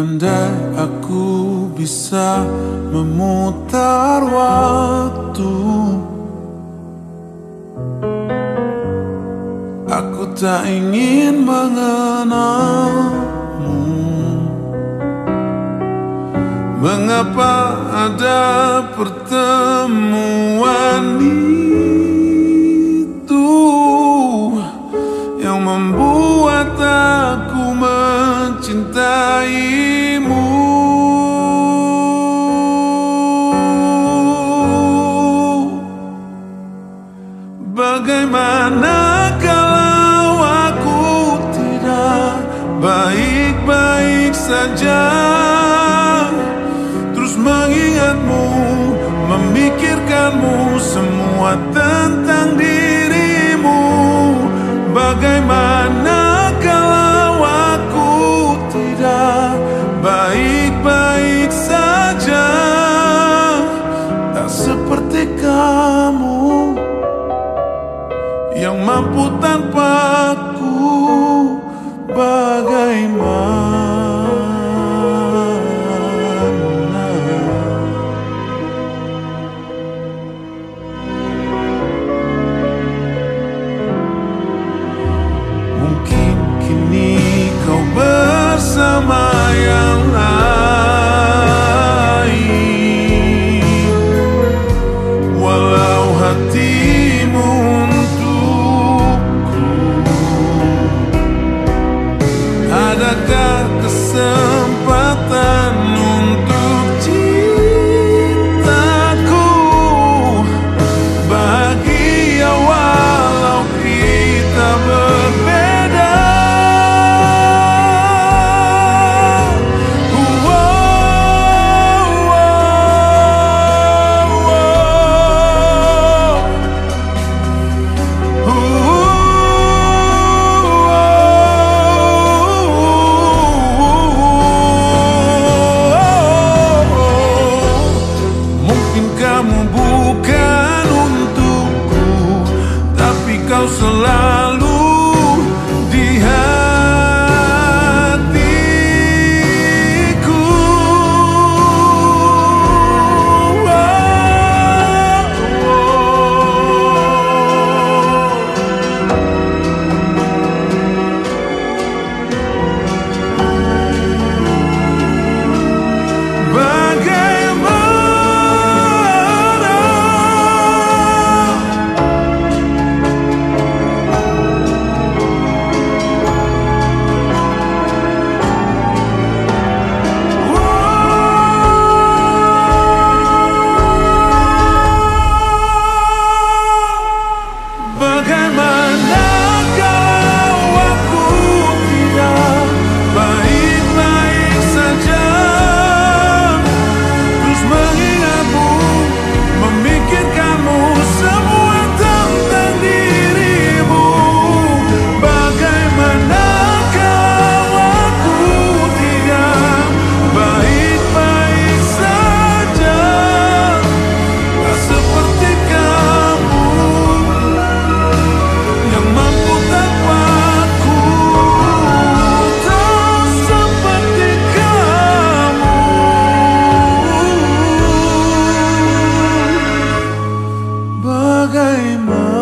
Andai aku bisa memutar waktu tak ingin mengenalmu. Mengapa ada pertemuan itu saja. Terus mengingatmu, memikirkanmu Semua tentang dirimu. Bagaimana kalau aku tidak baik-baik saja? Tak seperti kamu yang mampu tanpaku. Bagaimana kamu bukan untukku Tapi kau selalu bagay man